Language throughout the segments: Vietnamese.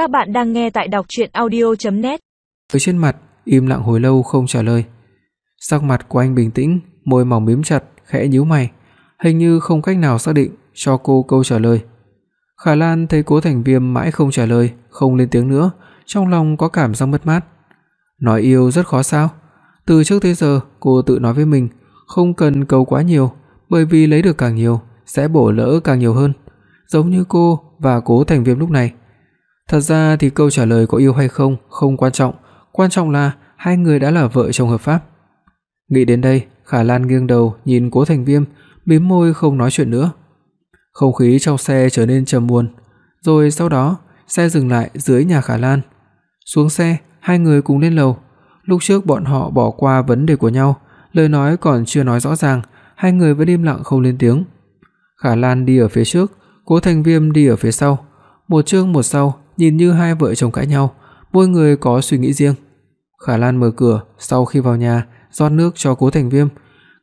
Các bạn đang nghe tại đọc audio net Với trên mặt im lặng hồi lâu không trả lời. Sắc mặt của anh bình tĩnh, môi mỏng mím chặt, khẽ nhíu mày, hình như không cách nào xác định cho cô câu trả lời. Khả Lan thấy Cố Thành Viêm mãi không trả lời, không lên tiếng nữa, trong lòng có cảm giác mất mát. Nói yêu rất khó sao? Từ trước tới giờ, cô tự nói với mình, không cần cầu quá nhiều, bởi vì lấy được càng nhiều sẽ bổ lỡ càng nhiều hơn, giống như cô và Cố Thành Viêm lúc này. Thật ra thì câu trả lời có yêu hay không không quan trọng, quan trọng là hai người đã là vợ chồng hợp pháp. Nghĩ đến đây, Khả Lan nghiêng đầu nhìn Cố Thành Viêm, mím môi không nói chuyện nữa. Không khí trong xe trở nên trầm buồn, rồi sau đó, xe dừng lại dưới nhà Khả Lan. Xuống xe, hai người cùng lên lầu. Lúc trước bọn họ bỏ qua vấn đề của nhau, lời nói còn chưa nói rõ ràng, hai người vẫn im lặng không lên tiếng. Khả Lan đi ở phía trước, Cố Thành Viêm đi ở phía sau, một trước một sau, nhìn như hai vợ chồng cãi nhau, mỗi người có suy nghĩ riêng. Khả Lan mở cửa, sau khi vào nhà, rót nước cho Cố Thành Viêm.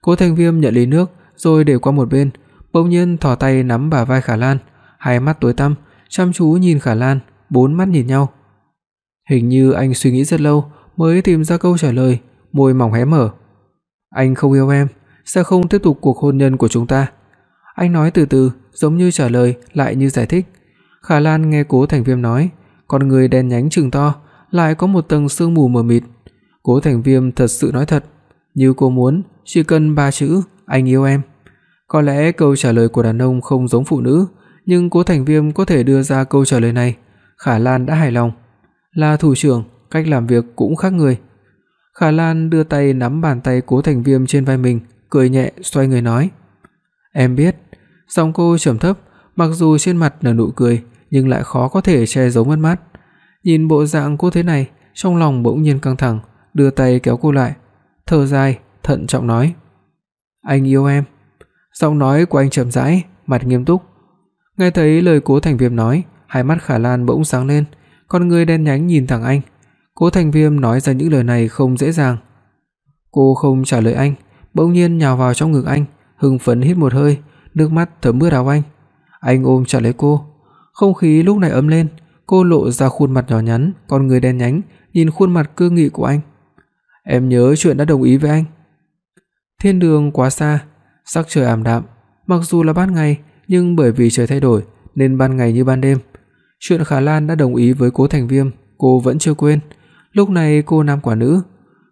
Cố Thành Viêm nhận lấy nước rồi để qua một bên, bỗng nhiên thò tay nắm bả vai Khả Lan, hai mắt tối tăm, chăm chú nhìn Khả Lan, bốn mắt nhìn nhau. Hình như anh suy nghĩ rất lâu mới tìm ra câu trả lời, môi mỏng hé mở. Anh không yêu em, sẽ không tiếp tục cuộc hôn nhân của chúng ta. Anh nói từ từ, giống như trả lời lại như giải thích. Khả Lan nghe Cố Thành Viêm nói, con người đen nhánh trừng to, lại có một tầng sương mù mờ mịt. Cố Thành Viêm thật sự nói thật, như cô muốn, chỉ cần ba chữ, anh yêu em. Có lẽ câu trả lời của đàn ông không giống phụ nữ, nhưng Cố Thành Viêm có thể đưa ra câu trả lời này, Khả Lan đã hài lòng. Là thủ trưởng, cách làm việc cũng khác người. Khả Lan đưa tay nắm bàn tay Cố Thành Viêm trên vai mình, cười nhẹ xoay người nói: "Em biết." Giọng cô trầm thấp, mặc dù trên mặt nở nụ cười, nhưng lại khó có thể che giấu mất mát. Nhìn bộ dạng cô thế này, trong lòng bỗng nhiên căng thẳng, đưa tay kéo cô lại, thở dài, thận trọng nói: "Anh yêu em." Giọng nói của anh chậm rãi, mặt nghiêm túc. Nghe thấy lời Cố Thành Viêm nói, hai mắt Khả Lan bỗng sáng lên, con người đen nhánh nhìn thẳng anh. Cố Thành Viêm nói ra những lời này không dễ dàng. Cô không trả lời anh, bỗng nhiên nhào vào trong ngực anh, hưng phấn hít một hơi, nước mắt thấm ướt áo anh. Anh ôm chặt lấy cô, không khí lúc này ấm lên, cô lộ ra khuôn mặt nhỏ nhắn, con người đen nhánh, nhìn khuôn mặt cương nghị của anh. Em nhớ chuyện đã đồng ý với anh. Thiên đường quá xa, sắc trời ảm đạm, mặc dù là ban ngày, nhưng bởi vì trời thay đổi nên ban ngày như ban đêm. Chuyện Khả Lan đã đồng ý với Cố Thành Viêm, cô vẫn chưa quên. Lúc này cô nam quả nữ.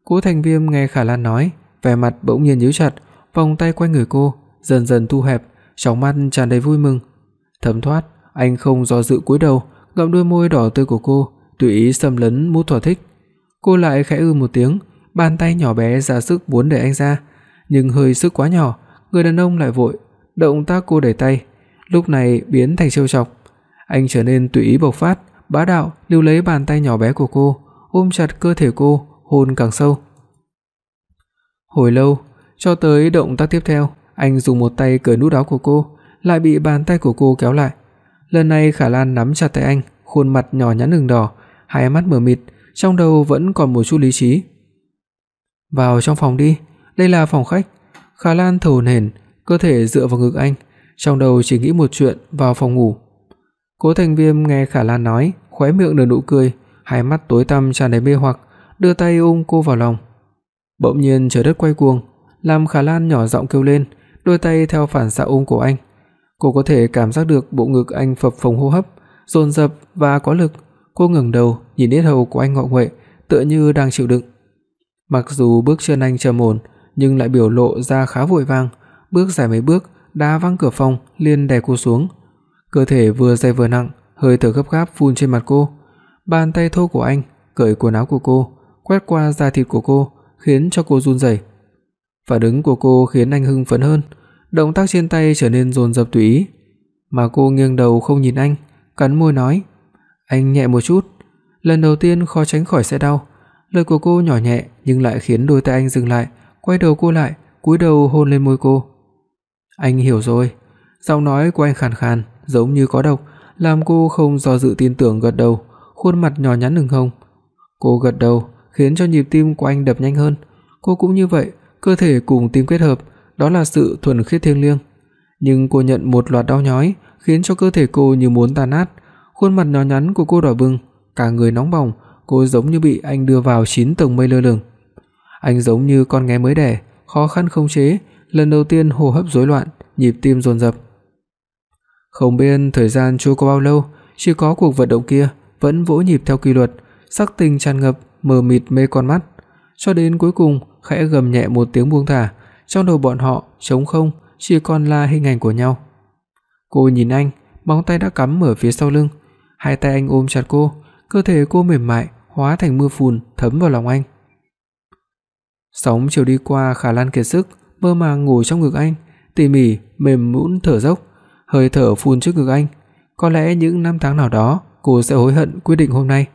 Cố Thành Viêm nghe Khả Lan nói, vẻ mặt bỗng nhiên nhíu chặt, vòng tay quanh người cô, dần dần thu hẹp, trong mắt tràn đầy vui mừng. Thấm thoát, anh không do dự cúi đầu, ngậm đôi môi đỏ tươi của cô, tùy ý xâm lấn mút thỏa thích. Cô lại khẽ ư một tiếng, bàn tay nhỏ bé ra sức muốn đẩy anh ra, nhưng hơi sức quá nhỏ, người đàn ông lại vội, động tác cô đẩy tay, lúc này biến thành trêu chọc. Anh trở nên tùy ý bộc phát, bá đạo lưu lấy bàn tay nhỏ bé của cô, ôm chặt cơ thể cô, hôn càng sâu. Hồi lâu, cho tới động tác tiếp theo, anh dùng một tay cởi nút áo của cô, lại bị bàn tay của cô kéo lại. Lần này Khả Lan nắm chặt tay anh, khuôn mặt nhỏ nhắn ửng đỏ, hai mắt mở mịt, trong đầu vẫn còn một chút lý trí. "Vào trong phòng đi, đây là phòng khách." Khả Lan thở hổn cơ thể dựa vào ngực anh, trong đầu chỉ nghĩ một chuyện, vào phòng ngủ. Cố Thành Viêm nghe Khả Lan nói, khóe miệng nở nụ cười, hai mắt tối tăm tràn đầy mê hoặc, đưa tay ôm cô vào lòng. Bỗng nhiên trời đất quay cuồng, làm Khả Lan nhỏ giọng kêu lên, đôi tay theo phản xạ ôm cổ anh. Cô có thể cảm giác được bộ ngực anh phập phồng hô hấp, dồn dập và có lực. Cô ngẩng đầu, nhìn yết hầu của anh ngọ nguậy, tựa như đang chịu đựng. Mặc dù bước chân anh trầm ổn, nhưng lại biểu lộ ra khá vội vàng, bước dài mấy bước, đá văng cửa phòng, liền đè cô xuống. Cơ thể vừa dày vừa nặng, hơi thở gấp gáp phun trên mặt cô. Bàn tay thô của anh cởi quần áo của cô, quét qua da thịt của cô, khiến cho cô run rẩy. Phản ứng của cô khiến anh hưng phấn hơn, động tác trên tay trở nên dồn dập tùy ý, mà cô nghiêng đầu không nhìn anh, cắn môi nói: "Anh nhẹ một chút." Lần đầu tiên khó tránh khỏi sẽ đau. Lời của cô nhỏ nhẹ nhưng lại khiến đôi tay anh dừng lại, quay đầu cô lại, cúi đầu hôn lên môi cô. "Anh hiểu rồi." Giọng nói của anh khàn khàn, giống như có độc, làm cô không do dự tin tưởng gật đầu, khuôn mặt nhỏ nhắn ửng hồng. Cô gật đầu, khiến cho nhịp tim của anh đập nhanh hơn. Cô cũng như vậy, cơ thể cùng tim kết hợp, đó là sự thuần khiết thiêng liêng. Nhưng cô nhận một loạt đau nhói, khiến cho cơ thể cô như muốn tan nát, khuôn mặt nhỏ nhắn của cô đỏ bừng, cả người nóng bỏng, cô giống như bị anh đưa vào chín tầng mây lơ lửng. Anh giống như con nghe mới đẻ, khó khăn không chế, lần đầu tiên hô hấp rối loạn, nhịp tim dồn dập. Không biết thời gian trôi qua bao lâu, chỉ có cuộc vận động kia vẫn vỗ nhịp theo quy luật, sắc tình tràn ngập, mờ mịt mê con mắt, cho đến cuối cùng khẽ gầm nhẹ một tiếng buông thả, trong đầu bọn họ trống không, chỉ còn là hình ảnh của nhau. Cô nhìn anh, móng tay đã cắm ở phía sau lưng, hai tay anh ôm chặt cô, cơ thể cô mềm mại hóa thành mưa phùn thấm vào lòng anh. Sóng chiều đi qua, Khả Lan kiệt sức, mơ màng ngủ trong ngực anh, tỉ mỉ mềm mũn thở dốc, hơi thở phun trước ngực anh. Có lẽ những năm tháng nào đó, cô sẽ hối hận quyết định hôm nay.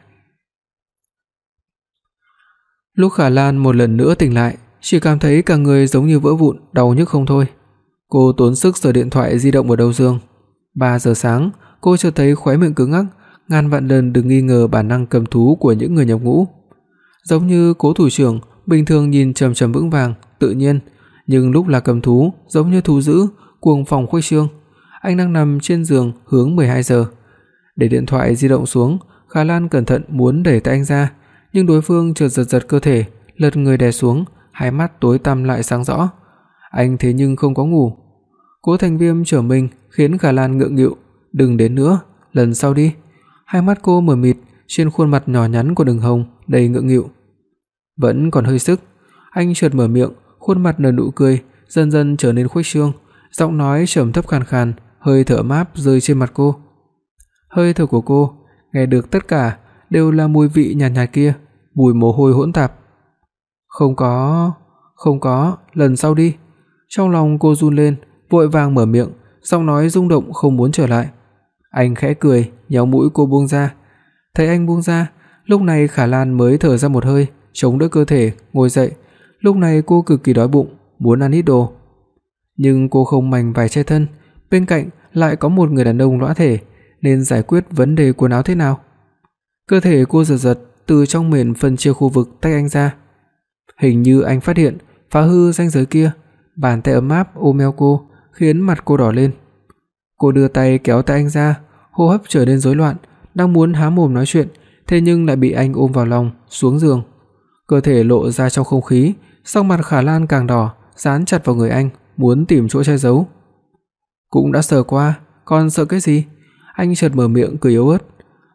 Lúc Khả Lan một lần nữa tỉnh lại, chỉ cảm thấy cả người giống như vỡ vụn, đau nhức không thôi. Cô tốn sức sờ điện thoại di động ở đầu giường. 3 giờ sáng, cô chợt thấy khóe miệng cứng ngắc, ngàn vạn lần đừng nghi ngờ bản năng cầm thú của những người nhập ngũ. Giống như Cố thủ trưởng bình thường nhìn trầm trầm vững vàng, tự nhiên, nhưng lúc là cầm thú, giống như thú dữ, cuồng phòng khuếch trương. Anh đang nằm trên giường hướng 12 giờ. Để điện thoại di động xuống, Khả Lan cẩn thận muốn đẩy tay anh ra, nhưng đối phương chợt giật giật cơ thể, lật người đè xuống, hai mắt tối tăm lại sáng rõ. Anh thế nhưng không có ngủ. Cố Thành Viêm trở mình khiến Khả Lan ngượng nghịu, "Đừng đến nữa, lần sau đi." Hai mắt cô mờ mịt, trên khuôn mặt nhỏ nhắn của Đường Hồng đầy ngượng nghịu. Vẫn còn hơi sức, anh chợt mở miệng, khuôn mặt nở nụ cười, dần dần trở nên khuếch trương, giọng nói trầm thấp khàn khàn, hơi thở mát rơi trên mặt cô. Hơi thở của cô, nghe được tất cả đều là mùi vị nhàn nhạt, nhạt kia, mùi mồ hôi hỗn tạp. Không có, không có, lần sau đi. Trong lòng cô run lên, vội vàng mở miệng, giọng nói rung động không muốn trở lại. Anh khẽ cười, nhéo mũi cô buông ra. Thấy anh buông ra, lúc này Khả Lan mới thở ra một hơi, chống đỡ cơ thể, ngồi dậy. Lúc này cô cực kỳ đói bụng, muốn ăn ít đồ. Nhưng cô không mảnh vải che thân, bên cạnh lại có một người đàn ông lõa thể, nên giải quyết vấn đề quần áo thế nào? Cơ thể cô giật giật từ trong mền phân chia khu vực tách anh ra. Hình như anh phát hiện phá hư ranh giới kia, bàn tay ấm áp ôm eo cô, khiến mặt cô đỏ lên. Cô đưa tay kéo tay anh ra, hô hấp trở nên rối loạn, đang muốn há mồm nói chuyện, thế nhưng lại bị anh ôm vào lòng, xuống giường. Cơ thể lộ ra trong không khí, sắc mặt Khả Lan càng đỏ, dán chặt vào người anh, muốn tìm chỗ che giấu. Cũng đã sờ qua, còn sợ cái gì? Anh chợt mở miệng cười yếu ớt.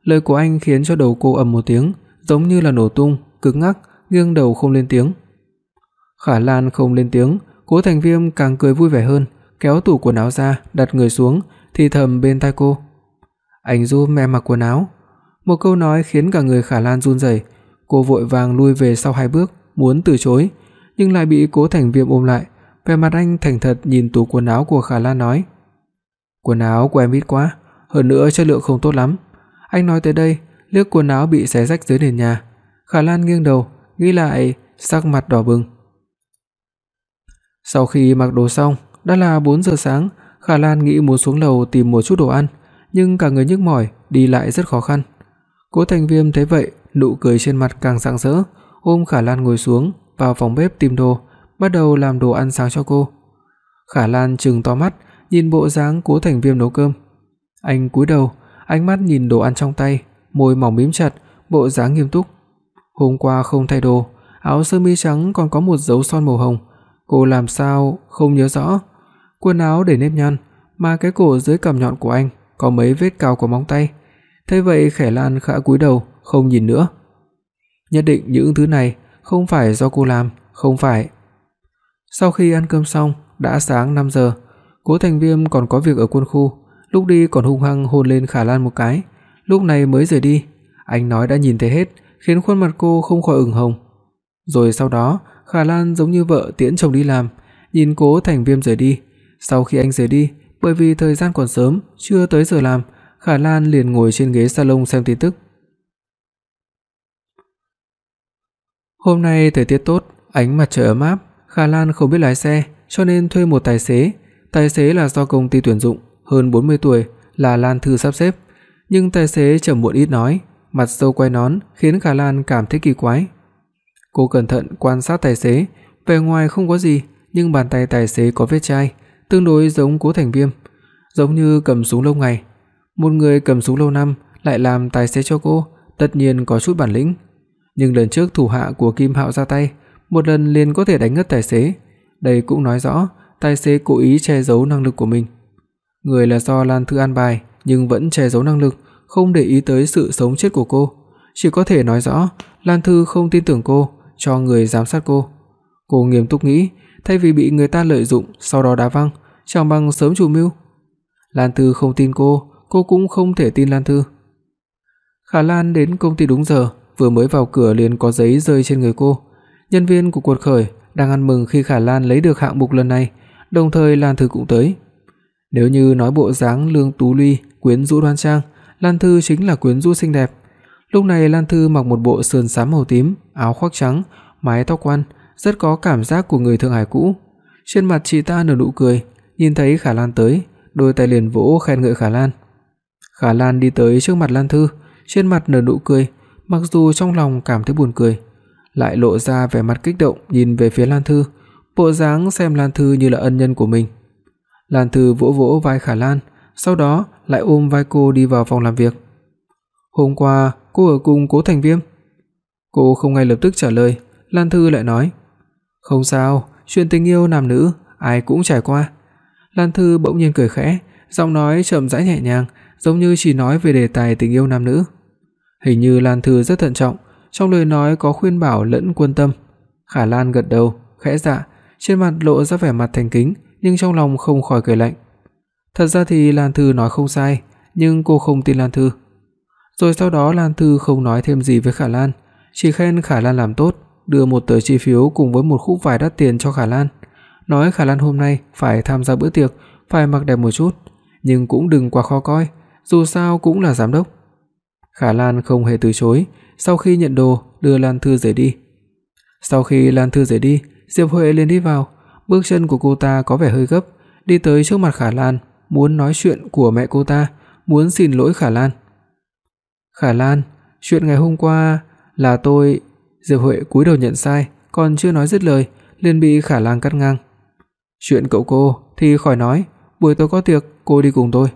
Lời của anh khiến cho đầu cô ầm một tiếng, giống như là nổ tung, cứng ngắc, nghiêng đầu không lên tiếng. Khả Lan không lên tiếng, Cố Thành Viêm càng cười vui vẻ hơn, kéo tủ quần áo ra, đặt người xuống, thì thầm bên tai cô. "Anh giúp mẹ mặc quần áo." Một câu nói khiến cả người Khả Lan run rẩy, cô vội vàng lui về sau hai bước, muốn từ chối, nhưng lại bị Cố Thành Viêm ôm lại. Vẻ mặt anh thành thật nhìn tủ quần áo của Khả Lan nói: "Quần áo của em ít quá, hơn nữa chất lượng không tốt lắm." Anh nói tới đây, liếc quần áo bị xé rách dưới nền nhà. Khả Lan nghiêng đầu, nghĩ lại, sắc mặt đỏ bừng. Sau khi mặc đồ xong, đã là 4 giờ sáng, Khả Lan nghĩ muốn xuống lầu tìm một chút đồ ăn, nhưng cả người nhức mỏi, đi lại rất khó khăn. Cố Thành Viêm thấy vậy, nụ cười trên mặt càng rạng rỡ, ôm Khả Lan ngồi xuống, vào phòng bếp tìm đồ, bắt đầu làm đồ ăn sáng cho cô. Khả Lan trừng to mắt, nhìn bộ dáng Cố Thành Viêm nấu cơm. Anh cúi đầu, ánh mắt nhìn đồ ăn trong tay, môi mỏng mím chặt, bộ dáng nghiêm túc. Hôm qua không thay đồ, áo sơ mi trắng còn có một dấu son màu hồng, cô làm sao không nhớ rõ. Quần áo để nếp nhăn, mà cái cổ dưới cằm nhọn của anh có mấy vết cào của móng tay. Thế vậy Khải Lan khẽ cúi đầu, không nhìn nữa. Nhất định những thứ này không phải do cô làm, không phải. Sau khi ăn cơm xong, đã sáng 5 giờ, Cố Thành Viêm còn có việc ở quân khu, lúc đi còn hung hăng hôn lên Khả Lan một cái, lúc này mới rời đi. Anh nói đã nhìn thấy hết, khiến khuôn mặt cô không khỏi ửng hồng. Rồi sau đó, Khả Lan giống như vợ tiễn chồng đi làm, nhìn Cố Thành Viêm rời đi. Sau khi anh rời đi, bởi vì thời gian còn sớm, chưa tới giờ làm, Khả Lan liền ngồi trên ghế salon xem tin tức. Hôm nay thời tiết tốt, ánh mặt trời ấm áp, Khả Lan không biết lái xe, cho nên thuê một tài xế. Tài xế là do công ty tuyển dụng, hơn 40 tuổi, là Lan Thư sắp xếp, nhưng tài xế chậm muộn ít nói, mặt sâu quay nón khiến Khả Lan cảm thấy kỳ quái. Cô cẩn thận quan sát tài xế, vẻ ngoài không có gì, nhưng bàn tay tài xế có vết chai, tương đối giống Cố Thành Viêm, giống như cầm súng lâu ngày. Một người cầm súng lâu năm lại làm tài xế cho cô, tất nhiên có chút bản lĩnh, nhưng lần trước thủ hạ của Kim Hạo ra tay, một lần liền có thể đánh ngất tài xế, đây cũng nói rõ tài xế cố ý che giấu năng lực của mình. Người là do Lan Thư an bài, nhưng vẫn che giấu năng lực, không để ý tới sự sống chết của cô, chỉ có thể nói rõ Lan Thư không tin tưởng cô, cho người giám sát cô. Cô nghiêm túc nghĩ, thay vì bị người ta lợi dụng sau đó đá văng, chẳng bằng sớm chủ mưu. Lan Thư không tin cô, cô cũng không thể tin Lan Thư. Khả Lan đến công ty đúng giờ, vừa mới vào cửa liền có giấy rơi trên người cô. Nhân viên của cuộc khởi đang ăn mừng khi Khả Lan lấy được hạng mục lần này, đồng thời Lan Thư cũng tới. Nếu như nói bộ dáng Lương Tú Ly quyến rũ đoan trang, Lan Thư chính là quyến rũ xinh đẹp. Lúc này Lan Thư mặc một bộ sườn xám màu tím, áo khoác trắng, mái tóc quăn, rất có cảm giác của người Thượng Hải cũ. Trên mặt chị ta nở nụ cười, nhìn thấy Khả Lan tới, đôi tay liền vỗ khen ngợi Khả Lan. Khả Lan đi tới trước mặt Lan Thư, trên mặt nở nụ cười, mặc dù trong lòng cảm thấy buồn cười, lại lộ ra vẻ mặt kích động nhìn về phía Lan Thư, bộ dáng xem Lan Thư như là ân nhân của mình. Lan Thư vỗ vỗ vai Khả Lan, sau đó lại ôm vai cô đi vào phòng làm việc. "Hôm qua cô ở cùng Cố Thành Viêm?" Cô không ngay lập tức trả lời, Lan Thư lại nói: "Không sao, chuyện tình yêu nam nữ ai cũng trải qua." Lan Thư bỗng nhiên cười khẽ, giọng nói trầm rãi nhẹ nhàng, giống như chỉ nói về đề tài tình yêu nam nữ. Hình như Lan Thư rất thận trọng, trong lời nói có khuyên bảo lẫn quan tâm. Khả Lan gật đầu, khẽ dạ, trên mặt lộ ra vẻ mặt thành kính, nhưng trong lòng không khỏi cười lạnh. Thật ra thì Lan Thư nói không sai, nhưng cô không tin Lan Thư. Rồi sau đó Lan Thư không nói thêm gì với Khả Lan, chỉ khen Khả Lan làm tốt, đưa một tờ chi phiếu cùng với một khúc vải đắt tiền cho Khả Lan, nói Khả Lan hôm nay phải tham gia bữa tiệc, phải mặc đẹp một chút, nhưng cũng đừng quá khó coi, dù sao cũng là giám đốc. Khả Lan không hề từ chối, sau khi nhận đồ, đưa Lan Thư rời đi. Sau khi Lan Thư rời đi, Diệp Huệ liền đi vào, bước chân của cô ta có vẻ hơi gấp, đi tới trước mặt Khả Lan, muốn nói chuyện của mẹ cô ta, muốn xin lỗi Khả Lan. "Khả Lan, chuyện ngày hôm qua là tôi..." Diệp Huệ cúi đầu nhận sai, còn chưa nói dứt lời, liền bị Khả Lan cắt ngang. "Chuyện cậu cô thì khỏi nói, buổi tối có tiệc, cô đi cùng tôi."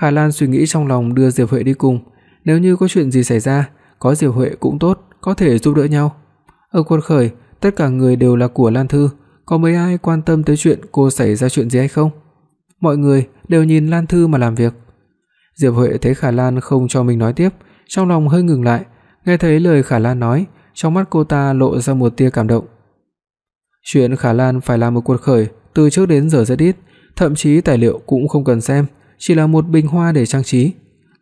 Khả Lan suy nghĩ trong lòng đưa Diệp Huệ đi cùng, nếu như có chuyện gì xảy ra, có Diệp Huệ cũng tốt, có thể giúp đỡ nhau. Ở quân khởi, tất cả người đều là của Lan Thư, có mấy ai quan tâm tới chuyện cô xảy ra chuyện gì hay không? Mọi người đều nhìn Lan Thư mà làm việc. Diệp Huệ thấy Khả Lan không cho mình nói tiếp, trong lòng hơi ngừng lại, nghe thấy lời Khả Lan nói, trong mắt cô ta lộ ra một tia cảm động. Chuyện Khả Lan phải làm một cuộc khởi từ trước đến giờ rất ít, thậm chí tài liệu cũng không cần xem, chỉ là một bình hoa để trang trí.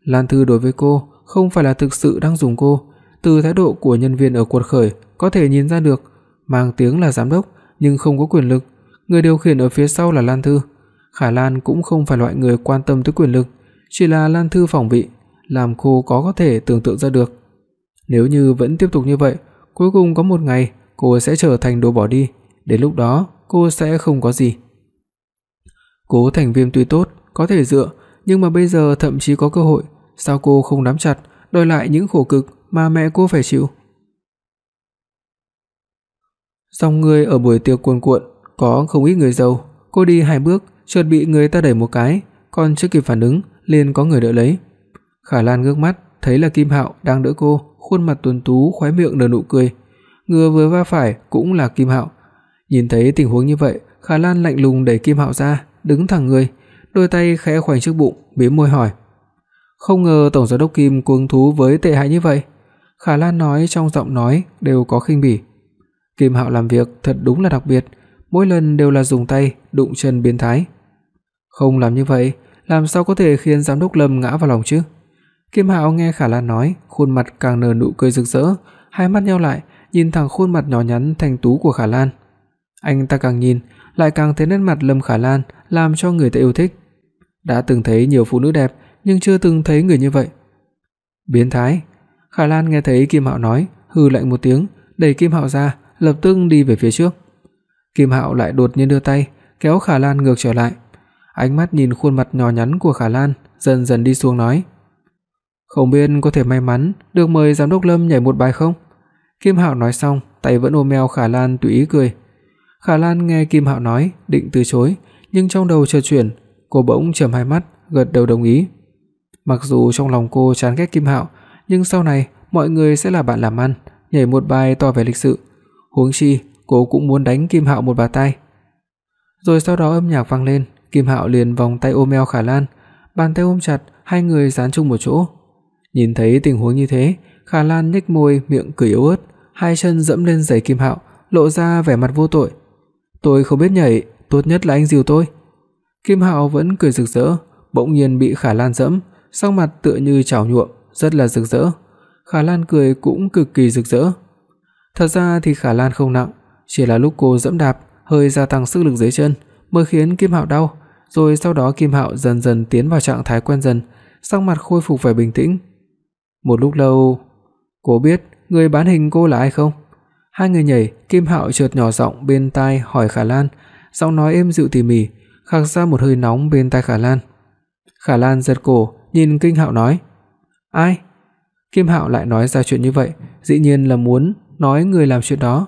Lan Thư đối với cô không phải là thực sự đang dùng cô, từ thái độ của nhân viên ở cuộc khởi có thể nhìn ra được, mang tiếng là giám đốc nhưng không có quyền lực, người điều khiển ở phía sau là Lan Thư. Khả Lan cũng không phải loại người quan tâm tới quyền lực, chỉ là Lan Thư phòng vị, làm cô có có thể tưởng tượng ra được. Nếu như vẫn tiếp tục như vậy, cuối cùng có một ngày cô sẽ trở thành đồ bỏ đi, đến lúc đó cô sẽ không có gì. Cố Thành Viêm tuy tốt, có thể dựa, nhưng mà bây giờ thậm chí có cơ hội, sao cô không nắm chặt, đòi lại những khổ cực mà mẹ cô phải chịu? Dòng người ở buổi tiệc cuồn cuộn, có không ít người giàu, cô đi hai bước, chợt bị người ta đẩy một cái, còn chưa kịp phản ứng, liền có người đỡ lấy. Khả Lan ngước mắt, thấy là Kim Hạo đang đỡ cô, khuôn mặt tuấn tú, khóe miệng nở nụ cười. Ngừa vừa va phải cũng là Kim Hạo. Nhìn thấy tình huống như vậy, Khả Lan lạnh lùng đẩy Kim Hạo ra, đứng thẳng người, đôi tay khẽ khoanh trước bụng, mím môi hỏi: "Không ngờ tổng giám đốc Kim cuồng thú với tệ hại như vậy." Khả Lan nói trong giọng nói đều có khinh bỉ. Kim Hạo làm việc thật đúng là đặc biệt, mỗi lần đều là dùng tay đụng chân biến thái. Không làm như vậy, làm sao có thể khiến giám đốc Lâm ngã vào lòng chứ? Kim Hạo nghe Khả Lan nói, khuôn mặt càng nở nụ cười rực rỡ, hai mắt nheo lại, nhìn thẳng khuôn mặt nhỏ nhắn thanh tú của Khả Lan. Anh ta càng nhìn, lại càng thấy nét mặt Lâm Khả Lan làm cho người ta yêu thích. Đã từng thấy nhiều phụ nữ đẹp, nhưng chưa từng thấy người như vậy. Biến thái. Khả Lan nghe thấy Kim Hạo nói, hừ lạnh một tiếng, đẩy Kim Hạo ra, lập tức đi về phía trước. Kim Hạo lại đột nhiên đưa tay, kéo Khả Lan ngược trở lại. Ánh mắt nhìn khuôn mặt nhỏ nhắn của Khả Lan, dần dần đi xuống nói: "Không biết có thể may mắn được mời giám đốc Lâm nhảy một bài không?" Kim Hạo nói xong, tay vẫn ôm eo Khả Lan tùy ý cười. Khả Lan nghe Kim Hạo nói, định từ chối, nhưng trong đầu chợt chuyển, cô bỗng chớp hai mắt, gật đầu đồng ý. Mặc dù trong lòng cô chán ghét Kim Hạo, nhưng sau này mọi người sẽ là bạn làm ăn, nhảy một bài tỏ vẻ lịch sự. Huống chi, cô cũng muốn đánh Kim Hạo một bà tay. Rồi sau đó âm nhạc vang lên, Kim Hạo liền vòng tay ôm eo Khả Lan, bàn tay ôm chặt, hai người dán chung một chỗ. Nhìn thấy tình huống như thế, Khả Lan nhếch môi, miệng cười yếu ớt, hai chân dẫm lên giày Kim Hạo, lộ ra vẻ mặt vô tội. "Tôi không biết nhảy, tốt nhất là anh dìu tôi." Kim Hạo vẫn cười rực rỡ, bỗng nhiên bị Khả Lan dẫm, sắc mặt tựa như chảo nhuộm, rất là rực rỡ. Khả Lan cười cũng cực kỳ rực rỡ. Thật ra thì Khả Lan không nặng, chỉ là lúc cô giẫm đạp hơi gia tăng sức lực dưới chân mới khiến Kim Hạo đau, rồi sau đó Kim Hạo dần dần tiến vào trạng thái quen dần, sắc mặt khôi phục vẻ bình tĩnh. Một lúc lâu, cô biết người bán hình cô là ai không? Hai người nhảy, Kim Hạo chợt nhỏ giọng bên tai hỏi Khả Lan, giọng nói êm dịu tỉ mỉ, khạc ra một hơi nóng bên tai Khả Lan. Khả Lan giật cổ, nhìn Kinh Hạo nói: "Ai?" Kim Hạo lại nói ra chuyện như vậy, dĩ nhiên là muốn nói người làm chuyện đó.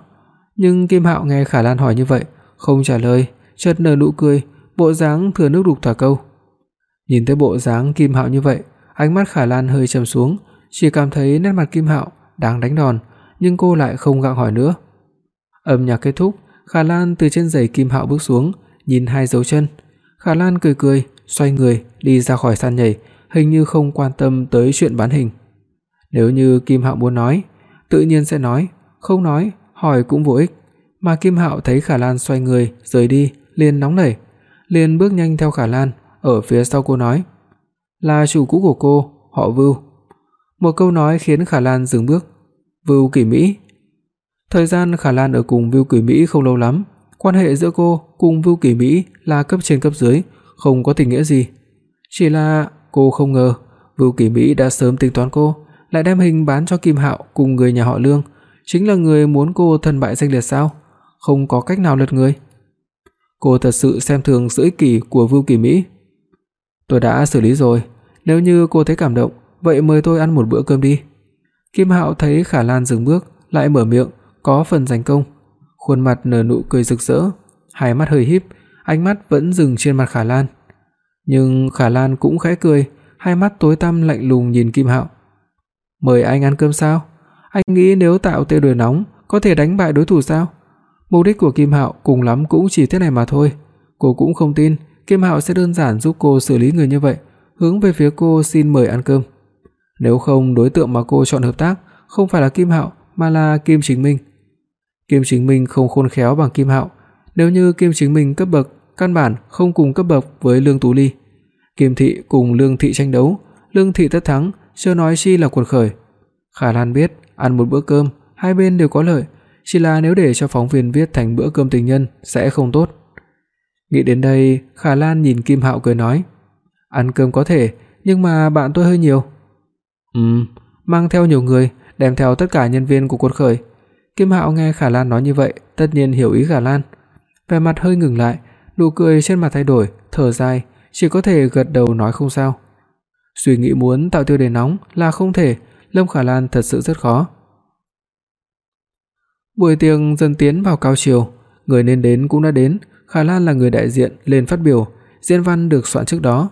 Nhưng Kim Hạo nghe Khả Lan hỏi như vậy, không trả lời, chợt nở nụ cười, bộ dáng thừa nước đục thả câu. Nhìn thấy bộ dáng Kim Hạo như vậy, ánh mắt Khả Lan hơi trầm xuống, chỉ cảm thấy nét mặt Kim Hạo đang đánh đòn, nhưng cô lại không gặng hỏi nữa. Âm nhạc kết thúc, Khả Lan từ trên giày Kim Hạo bước xuống, nhìn hai dấu chân. Khả Lan cười cười, xoay người đi ra khỏi sàn nhảy, hình như không quan tâm tới chuyện bán hình. Nếu như Kim Hạo muốn nói, tự nhiên sẽ nói, không nói, hỏi cũng vô ích. Mà Kim Hạo thấy Khả Lan xoay người rời đi, liền nóng nảy, liền bước nhanh theo Khả Lan, ở phía sau cô nói: "Là chủ cũ của cô, họ Vưu." Một câu nói khiến Khả Lan dừng bước. "Vưu Kỳ Mỹ." Thời gian Khả Lan ở cùng Vưu Kỳ Mỹ không lâu lắm, quan hệ giữa cô cùng Vưu Kỳ Mỹ là cấp trên cấp dưới, không có tình nghĩa gì. Chỉ là cô không ngờ Vưu Kỳ Mỹ đã sớm tính toán cô, lại đem hình bán cho Kim Hạo cùng người nhà họ Lương, chính là người muốn cô thân bại danh liệt sao? Không có cách nào lật người. Cô thật sự xem thường sự ích kỷ của Vưu Kỳ Mỹ. Tôi đã xử lý rồi, nếu như cô thấy cảm động, vậy mời tôi ăn một bữa cơm đi. Kim Hạo thấy Khả Lan dừng bước, lại mở miệng, có phần giành công. Khuôn mặt nở nụ cười rực rỡ, hai mắt hơi híp, ánh mắt vẫn dừng trên mặt Khả Lan. Nhưng Khả Lan cũng khẽ cười, hai mắt tối tăm lạnh lùng nhìn Kim Hạo. "Mời anh ăn cơm sao? Anh nghĩ nếu tạo tên lửa nóng có thể đánh bại đối thủ sao?" Mục đích của Kim Hạo cùng lắm cũng chỉ thế này mà thôi. Cô cũng không tin Kim Hạo sẽ đơn giản giúp cô xử lý người như vậy, hướng về phía cô xin mời ăn cơm. Nếu không đối tượng mà cô chọn hợp tác không phải là Kim Hạo mà là Kim Chính Minh. Kim Chính Minh không khôn khéo bằng Kim Hạo, nếu như Kim Chính Minh cấp bậc căn bản không cùng cấp bậc với Lương Tú Ly. Kim thị cùng Lương thị tranh đấu, Lương thị tất thắng, chưa nói chi là cuộc khởi. Khả Lan biết, ăn một bữa cơm, hai bên đều có lợi, chỉ là nếu để cho phóng viên viết thành bữa cơm tình nhân sẽ không tốt. Nghĩ đến đây, Khả Lan nhìn Kim Hạo cười nói: "Ăn cơm có thể, nhưng mà bạn tôi hơi nhiều." "Ừm, mang theo nhiều người, đem theo tất cả nhân viên của cuộc khởi." Kim Hạo nghe Khả Lan nói như vậy, tất nhiên hiểu ý Khả Lan. Vẻ mặt hơi ngừng lại, nụ cười trên mặt thay đổi, thở dài, chỉ có thể gật đầu nói không sao. Suy nghĩ muốn tạo tiêu đề nóng là không thể, Lâm Khả Lan thật sự rất khó. Buổi tiệc dần tiến vào cao chiều, người nên đến cũng đã đến, Khả Lan là người đại diện lên phát biểu, diễn văn được soạn trước đó.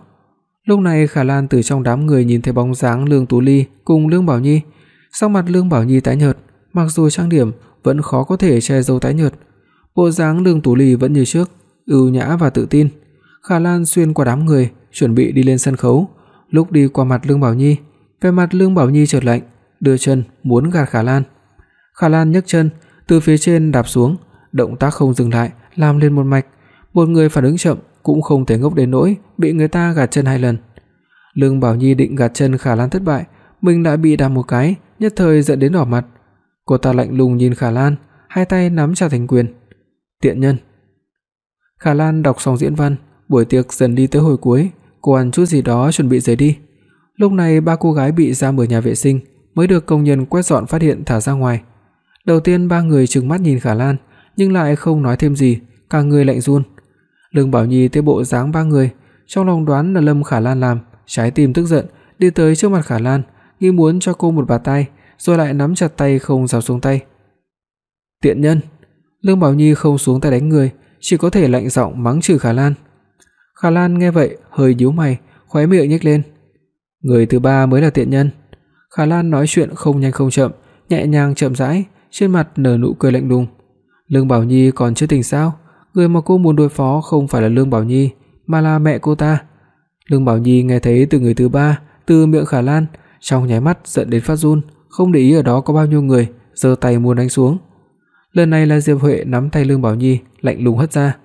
Lúc này Khả Lan từ trong đám người nhìn thấy bóng dáng Lương Tú Ly cùng Lương Bảo Nhi, sắc mặt Lương Bảo Nhi tái nhợt, mặc dù trang điểm vẫn khó có thể che giấu tái nhợt. Bộ dáng Lương Tú Ly vẫn như trước, ưu nhã và tự tin. Khả Lan xuyên qua đám người, chuẩn bị đi lên sân khấu, lúc đi qua mặt Lương Bảo Nhi, vẻ mặt Lương Bảo Nhi chợt lạnh, đưa chân muốn gạt Khả Lan. Khả Lan nhấc chân, từ phía trên đạp xuống, động tác không dừng lại, làm lên một mạch, một người phản ứng chậm cũng không thể ngốc đến nỗi bị người ta gạt chân hai lần. Lương Bảo Nhi định gạt chân Khả Lan thất bại, mình đã bị đạp một cái, nhất thời giận đến đỏ mặt. Cô ta lạnh lùng nhìn Khả Lan, hai tay nắm chặt thành quyền. Tiện nhân. Khả Lan đọc xong diễn văn, buổi tiệc dần đi tới hồi cuối, cô ăn chút gì đó chuẩn bị rời đi. Lúc này ba cô gái bị giam ở nhà vệ sinh mới được công nhân quét dọn phát hiện thả ra ngoài. Đầu tiên ba người trừng mắt nhìn Khả Lan, nhưng lại không nói thêm gì, cả người lạnh run. Lương Bảo Nhi thấy bộ dáng ba người, trong lòng đoán là Lâm Khả Lan làm, trái tim tức giận, đi tới trước mặt Khả Lan, nghi muốn cho cô một bạt tay, rồi lại nắm chặt tay không dám xuống tay. Tiện nhân. Lương Bảo Nhi không xuống tay đánh người, chỉ có thể lạnh giọng mắng chửi Khả Lan. Khả Lan nghe vậy, hơi nhíu mày, khóe miệng nhếch lên. Người thứ ba mới là tiện nhân. Khả Lan nói chuyện không nhanh không chậm, nhẹ nhàng chậm rãi, trên mặt nở nụ cười lạnh lùng. Lương Bảo Nhi còn chưa tỉnh sao? Người mà cô muốn đối phó không phải là Lương Bảo Nhi, mà là mẹ cô ta. Lương Bảo Nhi nghe thấy từ người thứ ba, từ miệng Khả Lan, trong nháy mắt giận đến phát run, không để ý ở đó có bao nhiêu người, giơ tay muốn đánh xuống. Lần này là Diệp Huệ nắm tay Lương Bảo Nhi, lạnh lùng hất ra.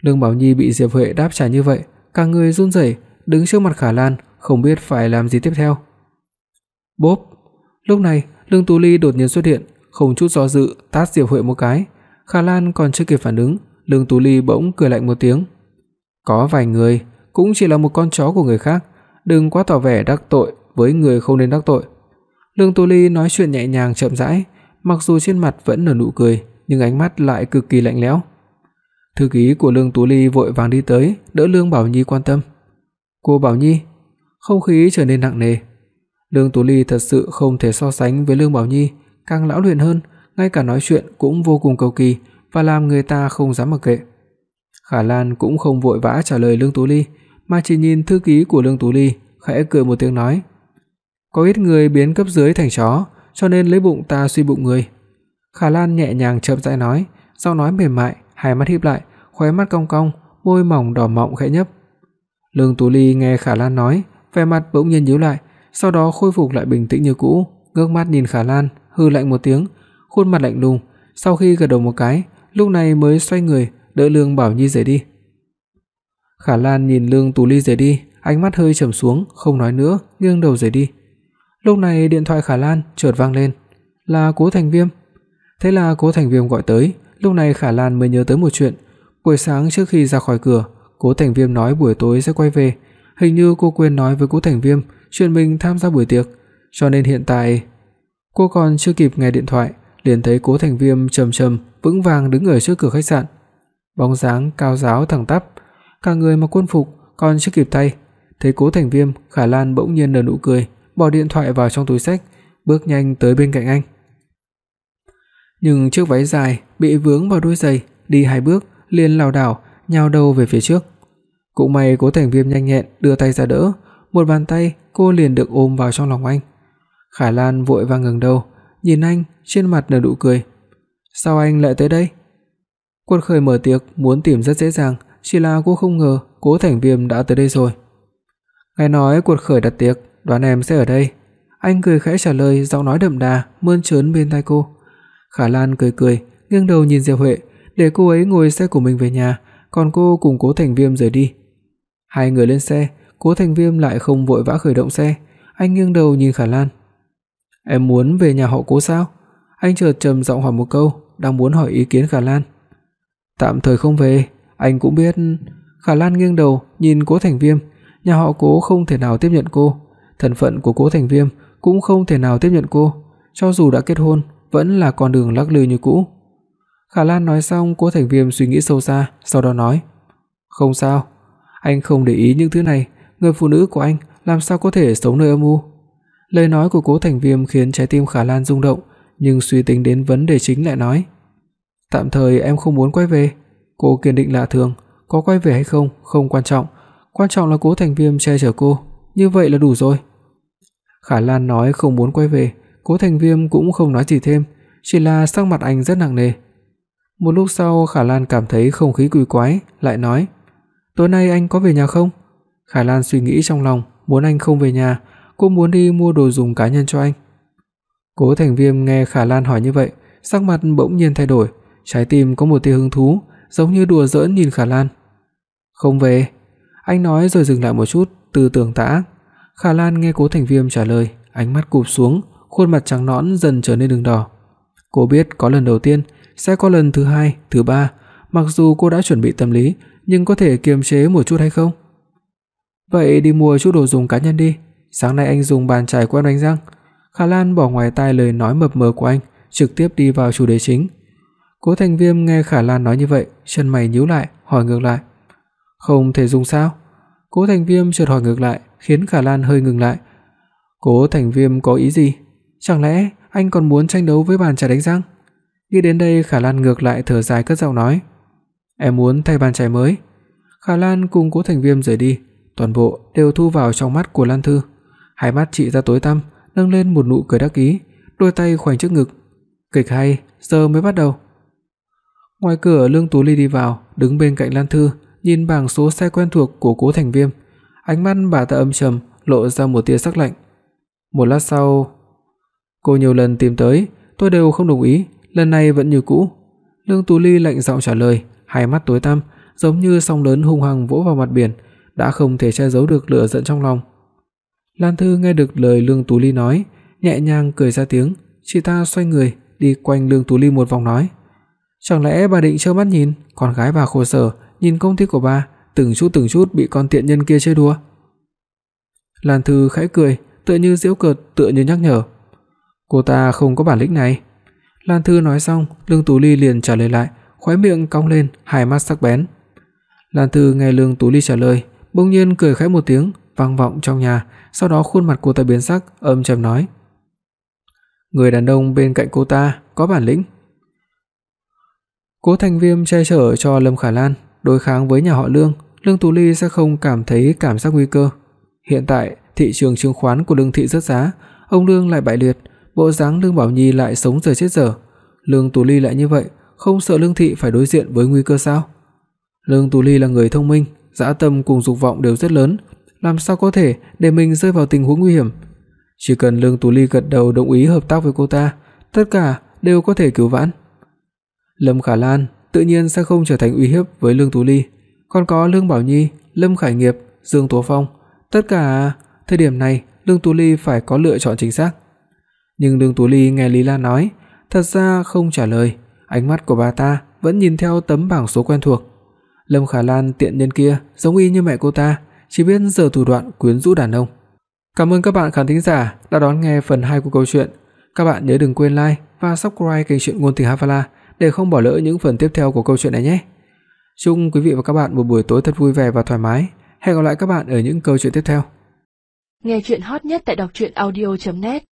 Lương Bảo Nhi bị Diệp Huệ đáp trả như vậy, cả người run rẩy, đứng trước mặt Khả Lan, không biết phải làm gì tiếp theo. Bốp. Lúc này, Lương Tú Ly đột nhiên xuất hiện, không chút do dự tát Diệp Huệ một cái. Khả Lan còn chưa kịp phản ứng, Lương Tú Ly bỗng cười lạnh một tiếng. Có vài người cũng chỉ là một con chó của người khác, đừng quá tỏ vẻ đắc tội với người không nên đắc tội. Lương Tú Ly nói chuyện nhẹ nhàng chậm rãi, mặc dù trên mặt vẫn nở nụ cười, nhưng ánh mắt lại cực kỳ lạnh lẽo. Thư ký của Lương Tú Ly vội vàng đi tới, đỡ Lương Bảo Nhi quan tâm. "Cô Bảo Nhi." Không khí trở nên nặng nề. Lương Tú Ly thật sự không thể so sánh với Lương Bảo Nhi, càng lão luyện hơn, ngay cả nói chuyện cũng vô cùng cầu kỳ và làm người ta không dám mặc kệ. Khả Lan cũng không vội vã trả lời Lương Tú Ly, mà chỉ nhìn thư ký của Lương Tú Ly, khẽ cười một tiếng nói: "Có ít người biến cấp dưới thành chó, cho nên lấy bụng ta suy bụng người." Khả Lan nhẹ nhàng chậm rãi nói, giọng nói mềm mại, hai mắt híp lại, khóe mắt cong cong, môi mỏng đỏ mọng khẽ nhấp. Lương Tú Ly nghe Khả Lan nói, vẻ mặt bỗng nhiên nhíu lại, sau đó khôi phục lại bình tĩnh như cũ, ngước mắt nhìn Khả Lan, hừ lạnh một tiếng, khuôn mặt lạnh lùng, sau khi gật đầu một cái, lúc này mới xoay người, đỡ Lương Bảo Nhi rời đi. Khả Lan nhìn Lương Tú Ly rời đi, ánh mắt hơi trầm xuống, không nói nữa, nghiêng đầu rời đi. Lúc này điện thoại Khả Lan chợt vang lên, là Cố Thành Viêm. Thế là Cố Thành Viêm gọi tới, lúc này Khả Lan mới nhớ tới một chuyện, buổi sáng trước khi ra khỏi cửa, Cố Thành Viêm nói buổi tối sẽ quay về, hình như cô quên nói với Cố Thành Viêm chuyện mình tham gia buổi tiệc, cho nên hiện tại cô còn chưa kịp nghe điện thoại, liền thấy Cố Thành Viêm trầm trầm vững vàng đứng ở trước cửa khách sạn. Bóng dáng cao ráo thẳng tắp, cả người mặc quân phục, còn chưa kịp thay, thấy Cố Thành Viêm, Khả Lan bỗng nhiên nở nụ cười, bỏ điện thoại vào trong túi xách, bước nhanh tới bên cạnh anh. Nhưng chiếc váy dài bị vướng vào đôi giày, đi hai bước liền lảo đảo nhào đầu về phía trước. Cũng may Cố Thành Viêm nhanh nhẹn đưa tay ra đỡ, một bàn tay cô liền được ôm vào trong lòng anh. Khải Lan vội vàng ngẩng đầu, nhìn anh, trên mặt nở nụ cười. "Sao anh lại tới đây?" Quân Khởi mở tiệc muốn tìm rất dễ dàng, chỉ là cô không ngờ Cố Thành Viêm đã tới đây rồi. Nghe nói Quân Khởi đặt tiệc, đoán em sẽ ở đây. Anh cười khẽ trả lời, giọng nói đậm đà, mơn trớn bên tai cô. Khả Lan cười cười, nghiêng đầu nhìn Diệp Huệ, để cô ấy ngồi xe của mình về nhà, còn cô cùng Cố Thành Viêm rời đi. Hai người lên xe, Cố Thành Viêm lại không vội vã khởi động xe, anh nghiêng đầu nhìn Khả Lan. "Em muốn về nhà họ Cố sao?" Anh chợt trầm giọng hỏi một câu, đang muốn hỏi ý kiến Khả Lan. "Tạm thời không về, anh cũng biết." Khả Lan nghiêng đầu nhìn Cố Thành Viêm, nhà họ Cố không thể nào tiếp nhận cô, thân phận của Cố Thành Viêm cũng không thể nào tiếp nhận cô, cho dù đã kết hôn, vẫn là con đường lắc lư như cũ. Khả Lan nói xong, Cố Thành Viêm suy nghĩ sâu xa, sau đó nói: "Không sao, anh không để ý những thứ này, người phụ nữ của anh làm sao có thể sống nơi âm u?" Lời nói của Cố Thành Viêm khiến trái tim Khả Lan rung động, nhưng suy tính đến vấn đề chính lại nói: "Tạm thời em không muốn quay về." Cô kiên định lạ thường, có quay về hay không không quan trọng, quan trọng là Cố Thành Viêm che chở cô, như vậy là đủ rồi. Khả Lan nói không muốn quay về, Cố Thành Viêm cũng không nói gì thêm, chỉ là sắc mặt anh rất nặng nề. Một lúc sau Khả Lan cảm thấy không khí quỷ quái, lại nói: "Tối nay anh có về nhà không?" Khải Lan suy nghĩ trong lòng, muốn anh không về nhà, cô muốn đi mua đồ dùng cá nhân cho anh. Cố Thành Viêm nghe Khải Lan hỏi như vậy, sắc mặt bỗng nhiên thay đổi, trái tim có một tia hứng thú, giống như đùa giỡn nhìn Khả Lan. "Không về." Anh nói rồi dừng lại một chút, tư tưởng tã. Khả Lan nghe Cố Thành Viêm trả lời, ánh mắt cụp xuống, khuôn mặt trắng nõn dần trở nên đường đỏ. Cô biết có lần đầu tiên, sẽ có lần thứ hai, thứ ba, mặc dù cô đã chuẩn bị tâm lý, nhưng có thể kiềm chế một chút hay không? Vậy đi mua chút đồ dùng cá nhân đi, sáng nay anh dùng bàn chải quen đánh răng. Khả Lan bỏ ngoài tai lời nói mập mờ của anh, trực tiếp đi vào chủ đề chính. Cố Thành Viêm nghe Khả Lan nói như vậy, chân mày nhíu lại, hỏi ngược lại: "Không thể dùng sao?" Cố Thành Viêm chợt hỏi ngược lại, khiến Khả Lan hơi ngừng lại. Cố Thành Viêm có ý gì? Chẳng lẽ anh còn muốn tranh đấu với bàn chải đánh răng? Nghĩ đến đây, Khả Lan ngược lại thở dài cất giọng nói: "Em muốn thay bàn chải mới." Khả Lan cùng Cố Thành Viêm rời đi, toàn bộ đều thu vào trong mắt của Lan Thư. Hai mắt chị ra tối tăm, nâng lên một nụ cười đắc ý, đôi tay khoanh trước ngực. Kịch hay, giờ mới bắt đầu. Ngoài cửa Lương Tú Ly đi vào, đứng bên cạnh Lan Thư, nhìn bảng số xe quen thuộc của Cố Thành Viêm, ánh mắt bà ta âm trầm, lộ ra một tia sắc lạnh. Một lát sau, cô nhiều lần tìm tới, tôi đều không đồng ý, lần này vẫn như cũ. Lương Tú Ly lạnh giọng trả lời, hai mắt tối tăm, giống như sóng lớn hung hăng vỗ vào mặt biển, đã không thể che giấu được lửa giận trong lòng. Lan Thư nghe được lời Lương Tú Ly nói, nhẹ nhàng cười ra tiếng, chị ta xoay người đi quanh Lương Tú Ly một vòng nói: "Chẳng lẽ bà định trơ mắt nhìn con gái bà khổ sở, nhìn công ty của bà từng chút từng chút bị con tiện nhân kia chơi đùa?" Lan Thư khẽ cười, tựa như giễu cợt, tựa như nhắc nhở. Cô ta không có bản lĩnh này. Lan Thư nói xong, Lương Tú Ly liền trả lời lại, khóe miệng cong lên, hai mắt sắc bén. Lan Thư nghe Lương Tú Ly trả lời, bỗng nhiên cười khẽ một tiếng, vang vọng trong nhà, sau đó khuôn mặt cô ta biến sắc, âm trầm nói: "Người đàn ông bên cạnh cô ta có bản lĩnh." Cố Thành Viêm che chở cho Lâm Khả Lan, đối kháng với nhà họ Lương, Lương Tú Ly sẽ không cảm thấy cảm giác nguy cơ. Hiện tại, thị trường chứng khoán của Lương thị rớt giá, ông Lương lại bại liệt, bộ dáng Lương Bảo Nhi lại sống giờ chết giờ. Lương Tú Ly lại như vậy, không sợ Lương thị phải đối diện với nguy cơ sao? Lương Tú Ly là người thông minh, dã tâm cùng dục vọng đều rất lớn, làm sao có thể để mình rơi vào tình huống nguy hiểm. Chỉ cần Lương Tú Ly gật đầu đồng ý hợp tác với cô ta, tất cả đều có thể cứu vãn. Lâm Khả Lan tự nhiên sẽ không trở thành uy hiếp với Lương Tú Ly, còn có Lương Bảo Nhi, Lâm Khải Nghiệp, Dương Tố Phong, tất cả thời điểm này Lương Tú Ly phải có lựa chọn chính xác. Nhưng Lương Tú Ly nghe Lý Lan nói, thật ra không trả lời, ánh mắt của bà ta vẫn nhìn theo tấm bảng số quen thuộc. Lâm Khả Lan tiện nhân kia giống y như mẹ cô ta, chỉ biết giở thủ đoạn quyến rũ đàn ông. Cảm ơn các bạn khán thính giả đã đón nghe phần 2 của câu chuyện. Các bạn nhớ đừng quên like và subscribe kênh truyện ngôn tình Havala để không bỏ lỡ những phần tiếp theo của câu chuyện này nhé. Chúc quý vị và các bạn một buổi tối thật vui vẻ và thoải mái. Hẹn gặp lại các bạn ở những câu chuyện tiếp theo. Nghe truyện hot nhất tại doctruyenaudio.net